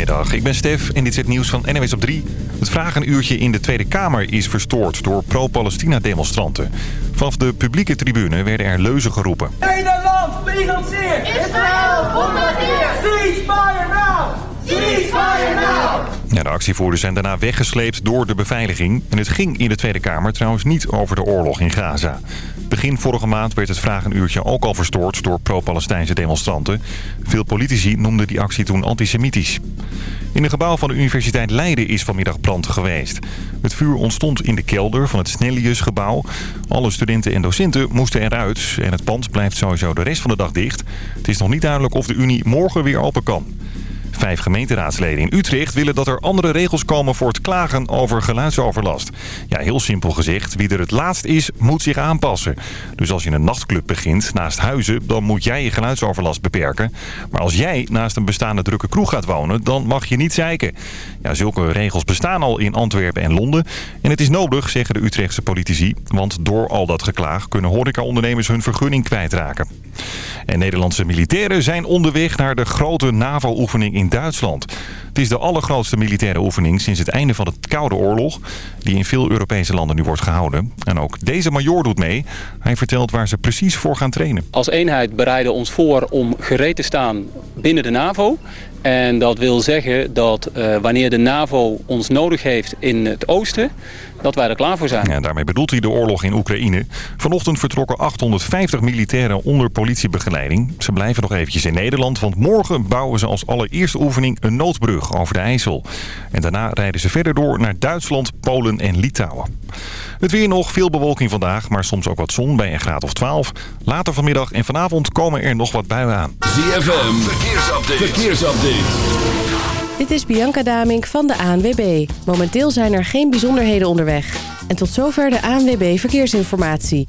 Goedemiddag, ik ben Stef en dit is het nieuws van NWS op 3. Het vragenuurtje in de Tweede Kamer is verstoord door pro-Palestina-demonstranten. Vanaf de publieke tribune werden er leuzen geroepen. Nederland, financier! Israël, bombardeer! Ceasefire now! Ceasefire now! De actievoerders zijn daarna weggesleept door de beveiliging. En het ging in de Tweede Kamer trouwens niet over de oorlog in Gaza. Begin vorige maand werd het vragenuurtje ook al verstoord door pro-Palestijnse demonstranten. Veel politici noemden die actie toen antisemitisch. In een gebouw van de Universiteit Leiden is vanmiddag brand geweest. Het vuur ontstond in de kelder van het Snelliusgebouw. Alle studenten en docenten moesten eruit en het pand blijft sowieso de rest van de dag dicht. Het is nog niet duidelijk of de Unie morgen weer open kan. Vijf gemeenteraadsleden in Utrecht willen dat er andere regels komen voor het klagen over geluidsoverlast. Ja, heel simpel gezegd, wie er het laatst is, moet zich aanpassen. Dus als je een nachtclub begint naast huizen, dan moet jij je geluidsoverlast beperken. Maar als jij naast een bestaande drukke kroeg gaat wonen, dan mag je niet zeiken. Ja, zulke regels bestaan al in Antwerpen en Londen. En het is nodig, zeggen de Utrechtse politici. Want door al dat geklaag kunnen horecaondernemers hun vergunning kwijtraken. En Nederlandse militairen zijn onderweg naar de grote NAVO-oefening in Duitsland. Het is de allergrootste militaire oefening sinds het einde van de Koude Oorlog... die in veel Europese landen nu wordt gehouden. En ook deze major doet mee. Hij vertelt waar ze precies voor gaan trainen. Als eenheid bereiden ons voor om gereed te staan binnen de NAVO... En dat wil zeggen dat uh, wanneer de NAVO ons nodig heeft in het oosten, dat wij er klaar voor zijn. Daarmee bedoelt hij de oorlog in Oekraïne. Vanochtend vertrokken 850 militairen onder politiebegeleiding. Ze blijven nog eventjes in Nederland, want morgen bouwen ze als allereerste oefening een noodbrug over de IJssel. En daarna rijden ze verder door naar Duitsland, Polen en Litouwen. Het weer nog, veel bewolking vandaag, maar soms ook wat zon bij een graad of 12. Later vanmiddag en vanavond komen er nog wat buien aan. ZFM, verkeersupdate. verkeersupdate. Dit is Bianca Damink van de ANWB. Momenteel zijn er geen bijzonderheden onderweg. En tot zover de ANWB Verkeersinformatie.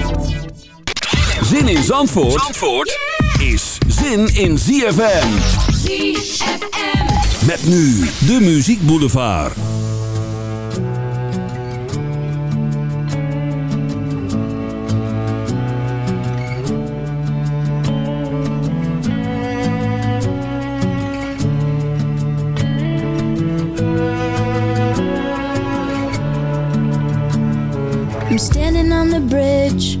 Zin in Zandvoort, Zandvoort is zin in ZFM. ZFM. Met nu de Muziek Boulevard. I'm standing on the bridge.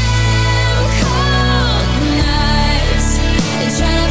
Trying to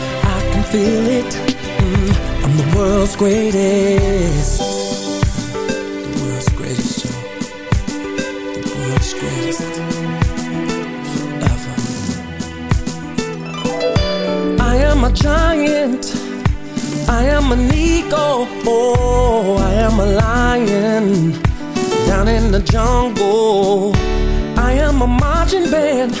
can feel it. Mm, I'm the world's greatest. The world's greatest, Joe The world's greatest Forever I am a giant. I am an eagle. Oh, I am a lion. Down in the jungle. I am a marching band.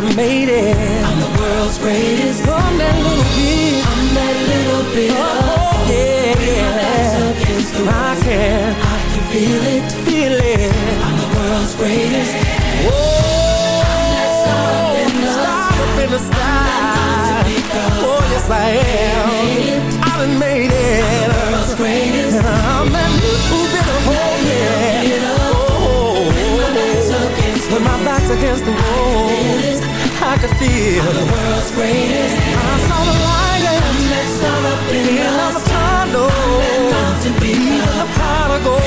I made it. I'm the world's greatest. I'm that little bit. I'm that little bit. Oh, yeah, yeah. I can. I can feel it. Feel it. I'm the world's greatest. Whoa. Star up in the sky. Oh, yes, I am. I done made it. And I'm that little bit of hope, yeah. Oh, when my back's against the wall, I can feel the world's greatest. I saw the light and that sun up in the tunnel. Even the prodigal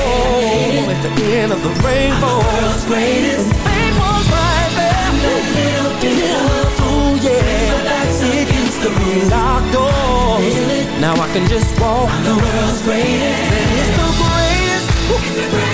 at the end of the rainbow. The world's greatest. Fame was right there. That little bit of ooh yeah. It used to be locked doors. Now I can just walk through. The world's greatest. And it's the greatest.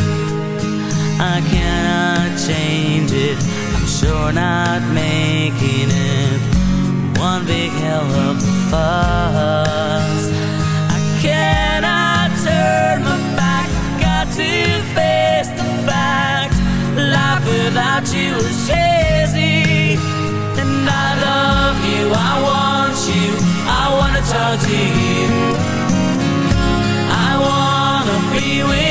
you're not making it one big hell of a fuss. I cannot turn my back, got to face the fact. Life without you is crazy. and I love you, I want you, I wanna talk to you, I wanna be with.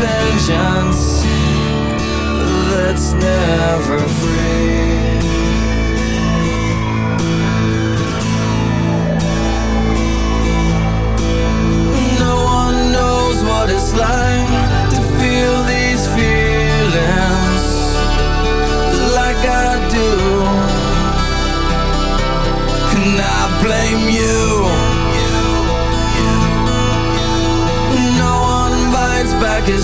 Vengeance that's never free.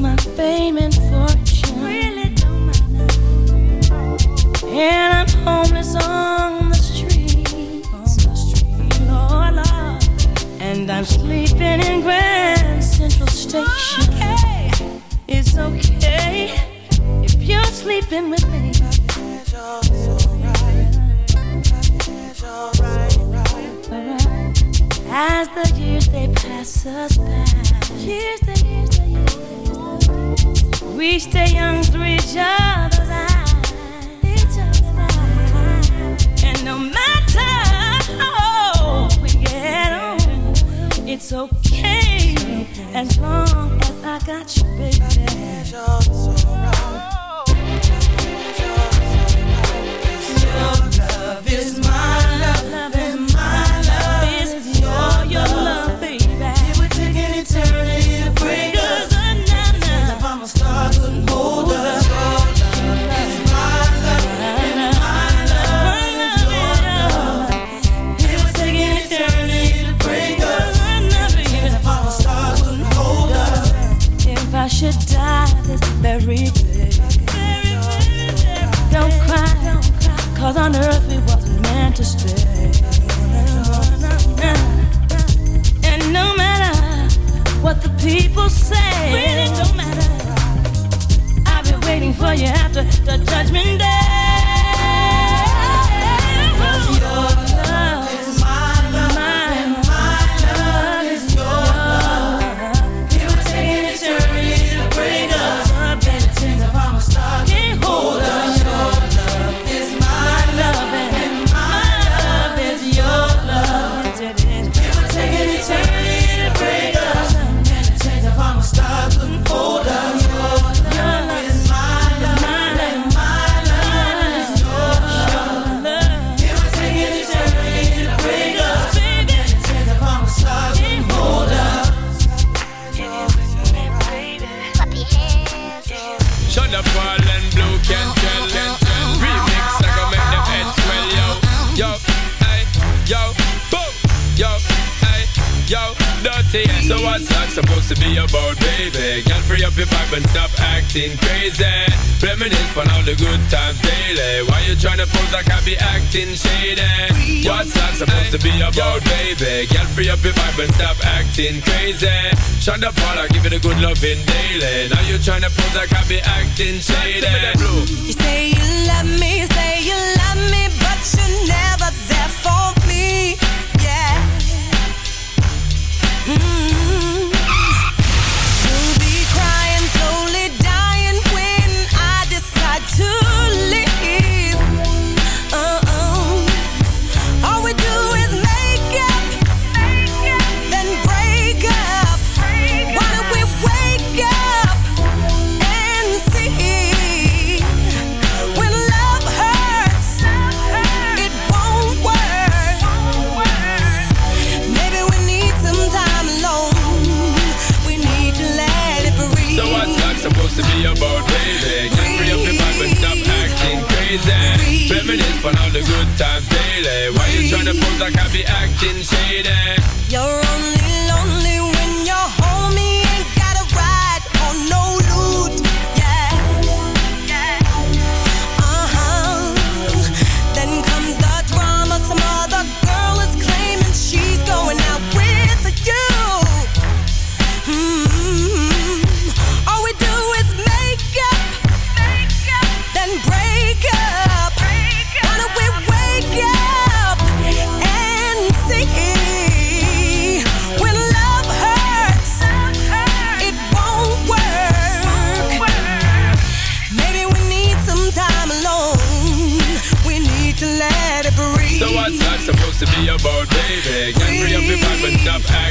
my fame and fortune. Really and I'm homeless on the street. Lord, Lord. And I'm sleeping in Grand Central Station. Okay. It's okay if you're sleeping with me. stay young, three jobs. acting shady. What's that supposed to be about, baby? Girl, free up your vibe and stop acting crazy. Shonda I give it a good loving daily. Now you're tryna prove that I be acting shady. You say you love me, say you love me, but you're never there for me. Yeah. Mm -hmm. On all the good times daily. Why you tryna pose like I be acting shady? You're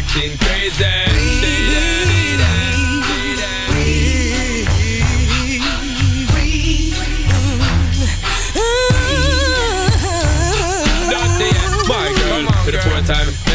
acting crazy.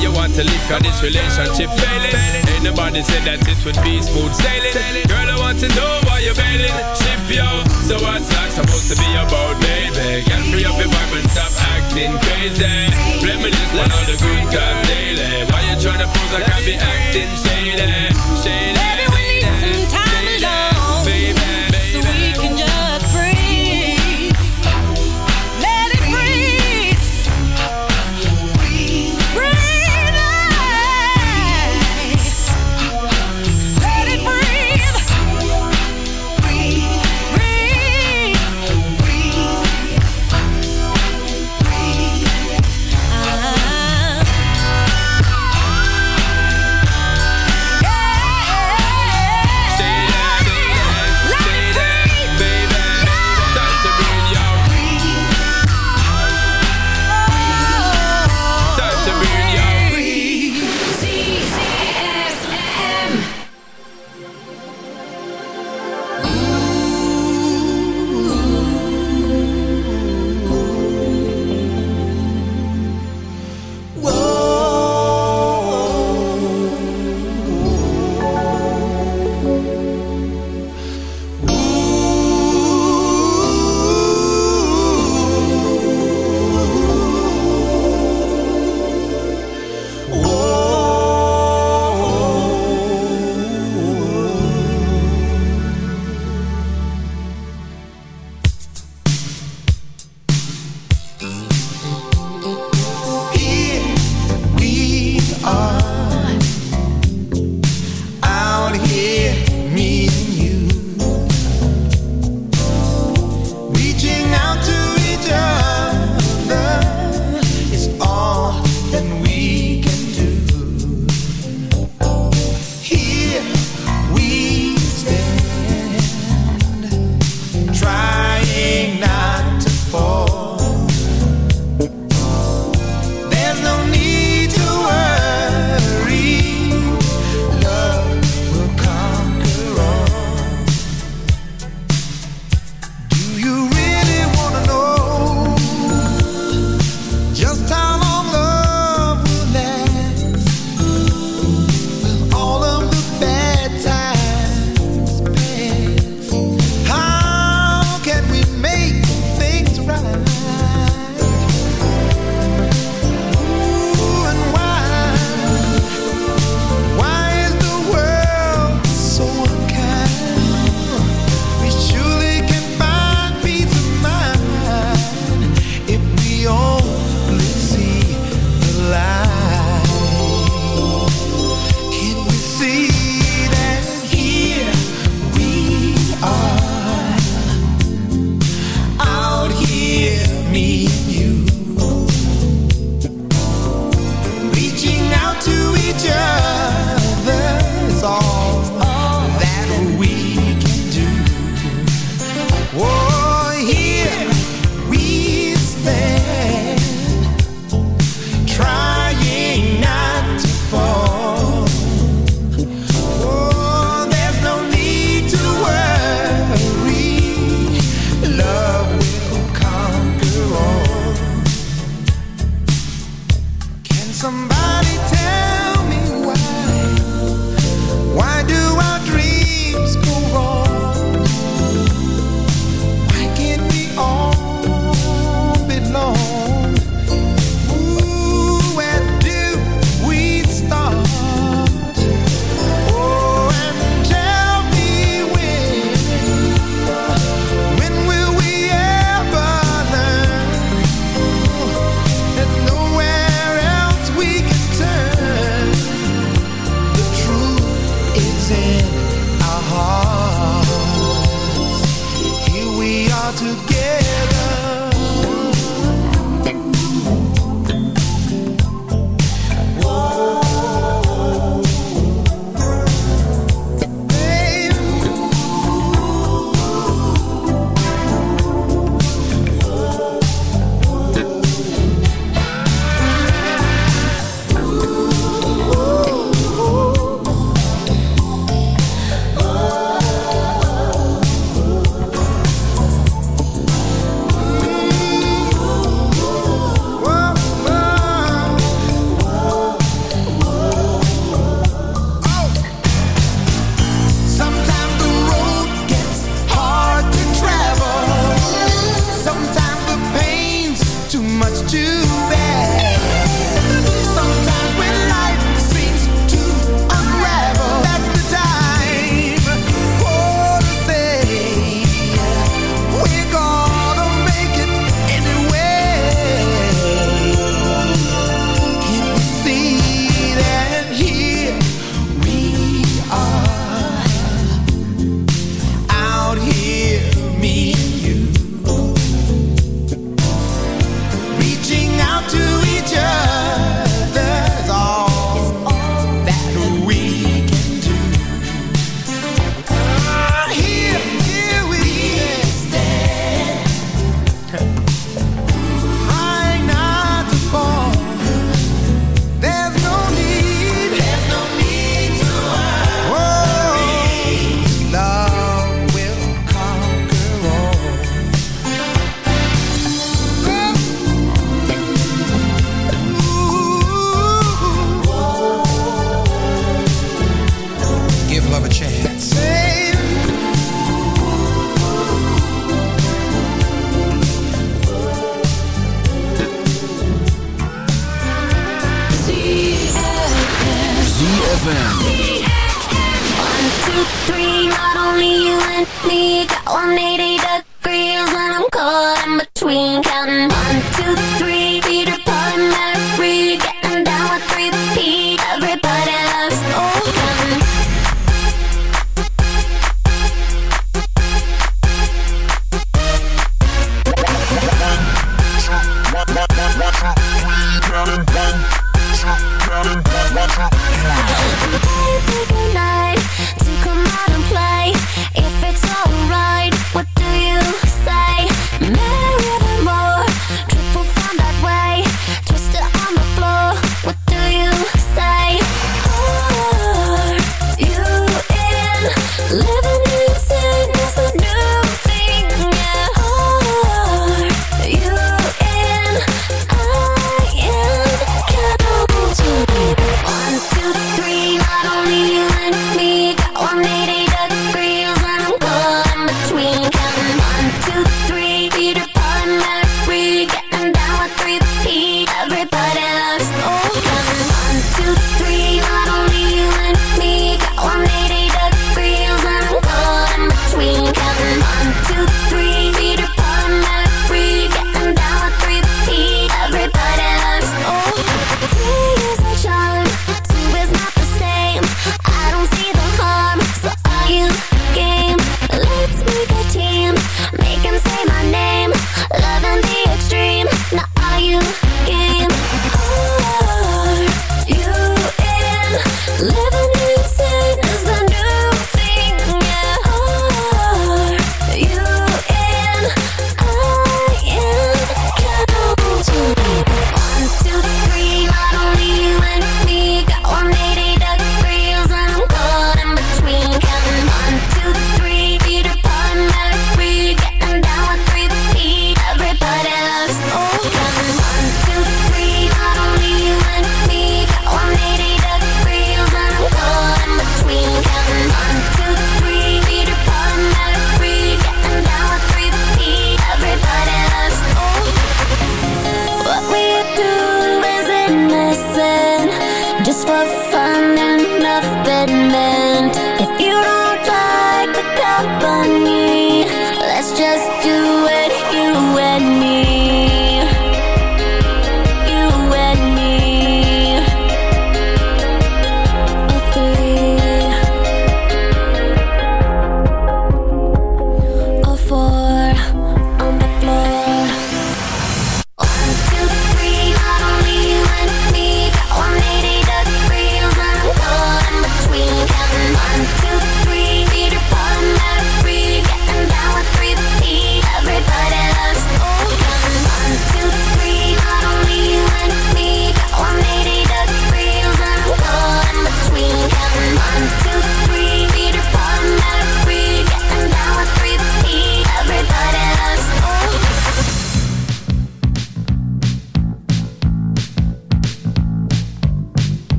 You want to leave cause this relationship failing. Ain't nobody said that it would be smooth sailing. Girl, I want to know why you're bailing. Ship yo. So what's life supposed to be about, baby? Get free up your vibe and stop acting crazy. Reminisce on all the good times daily. Why you tryna pose like I be acting shady? Shady. Maybe we need some time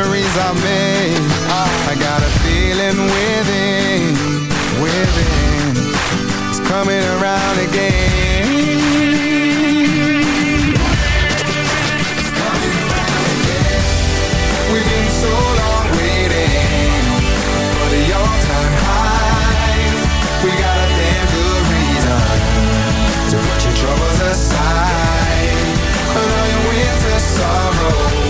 memories I made. I got a feeling within, within, it's coming around again. We've been so long waiting for the all-time high. We got a damn good reason to put your troubles aside. All your winter sorrows,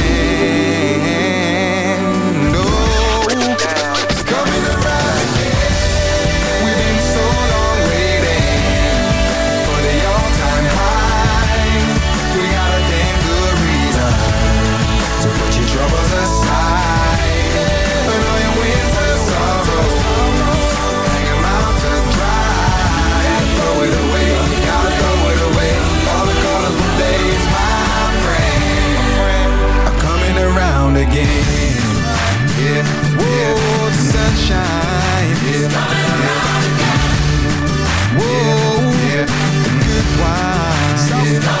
The good